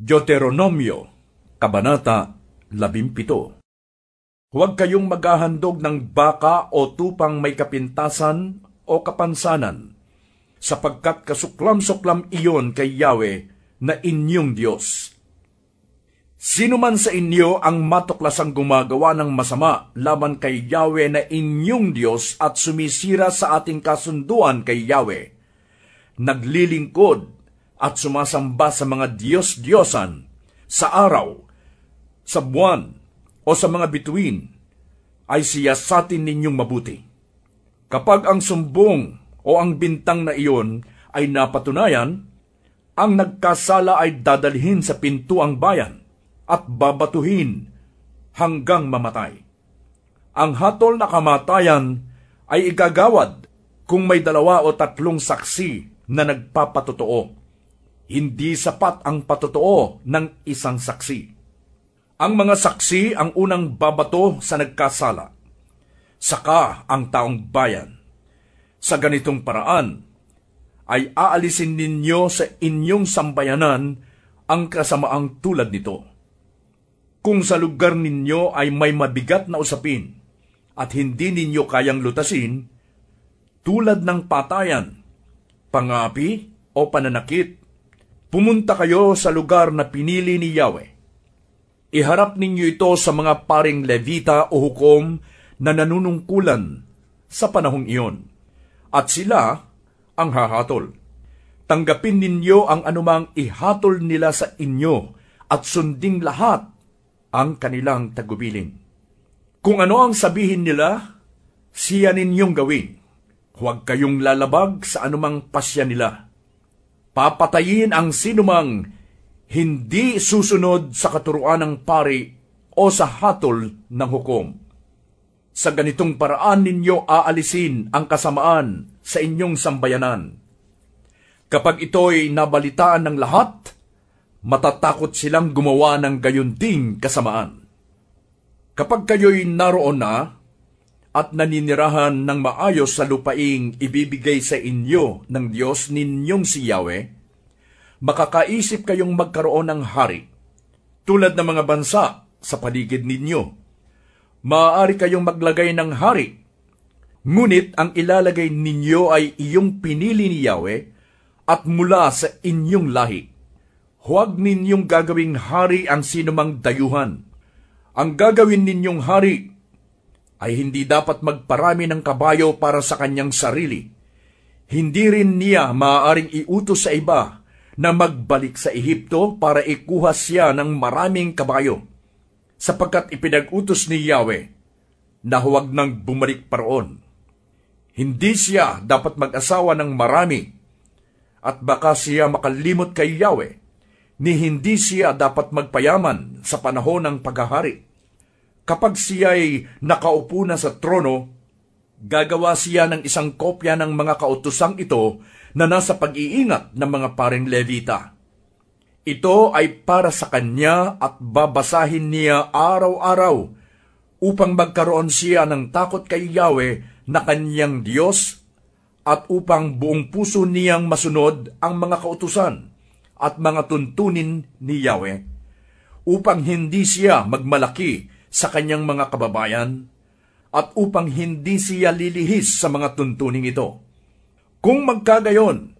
Deuteronomio, Kabanata 17 Huwag kayong maghahandog ng baka o tupang may kapintasan o kapansanan, sapagkat kasuklam-suklam iyon kay Yahweh na inyong Diyos. Sino man sa inyo ang matuklasang gumagawa ng masama laban kay Yahweh na inyong Diyos at sumisira sa ating kasunduan kay Yahweh, naglilingkod at sumasamba sa mga Diyos-Diyosan sa araw, sa buwan, o sa mga bituin, ay siyasatin ninyong mabuti. Kapag ang sumbong o ang bintang na iyon ay napatunayan, ang nagkasala ay dadalhin sa pintuang bayan at babatuhin hanggang mamatay. Ang hatol na kamatayan ay igagawad kung may dalawa o tatlong saksi na nagpapatotoo. Hindi sapat ang patotoo ng isang saksi. Ang mga saksi ang unang babato sa nagkasala. Saka ang taong bayan. Sa ganitong paraan, ay aalisin ninyo sa inyong sambayanan ang kasamaang tulad nito kung sa lugar ninyo ay may mabigat na usapin at hindi ninyo kayang lutasin, tulad ng patayan, pangapi o pananakit, pumunta kayo sa lugar na pinili ni Yahweh. Iharap ninyo ito sa mga paring levita o hukom na nanunungkulan sa panahong iyon, at sila ang hahatol. Tanggapin ninyo ang anumang ihatol nila sa inyo at sunding lahat ang kanilang tagubilin. Kung ano ang sabihin nila, siya ninyong gawin. Huwag kayong lalabag sa anumang pasya nila. Papatayin ang sinumang hindi susunod sa katuruan ng pari o sa hatol ng hukom. Sa ganitong paraan ninyo aalisin ang kasamaan sa inyong sambayanan. Kapag ito'y nabalitaan ng lahat, matatakot silang gumawa ng gayunding kasamaan. Kapag kayo'y naroon na at naninirahan ng maayos sa lupaing ibibigay sa inyo ng Diyos ninyong si Yahweh, makakaisip kayong magkaroon ng hari, tulad ng mga bansa sa paligid ninyo. Maaari kayong maglagay ng hari, ngunit ang ilalagay ninyo ay iyong pinili ni Yahweh at mula sa inyong lahi Huwag ninyong gagawing hari ang sinumang dayuhan. Ang gagawin ninyong hari ay hindi dapat magparami ng kabayo para sa kanyang sarili. Hindi rin niya maaaring iutos sa iba na magbalik sa Ehipto para ikuha siya ng maraming kabayo, sapagkat ipinag-utos ni Yahweh na huwag nang bumalik paroon. Hindi siya dapat mag-asawa ng marami, at baka siya makalimot kay Yahweh ni hindi siya dapat magpayaman sa panahon ng paghahari. Kapag siya'y nakaupo na sa trono, gagawa siya ng isang kopya ng mga kautusang ito na nasa pag-iingat ng mga paring Levita. Ito ay para sa kanya at babasahin niya araw-araw upang magkaroon siya ng takot kay Yahweh na kanyang Diyos at upang buong puso niyang masunod ang mga kautusan at mga tuntunin ni Yahweh upang hindi siya magmalaki sa kanyang mga kababayan at upang hindi siya lilihis sa mga tuntuning ito. Kung magkagayon,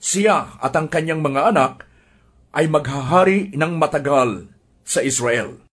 siya at ang kanyang mga anak ay maghahari ng matagal sa Israel.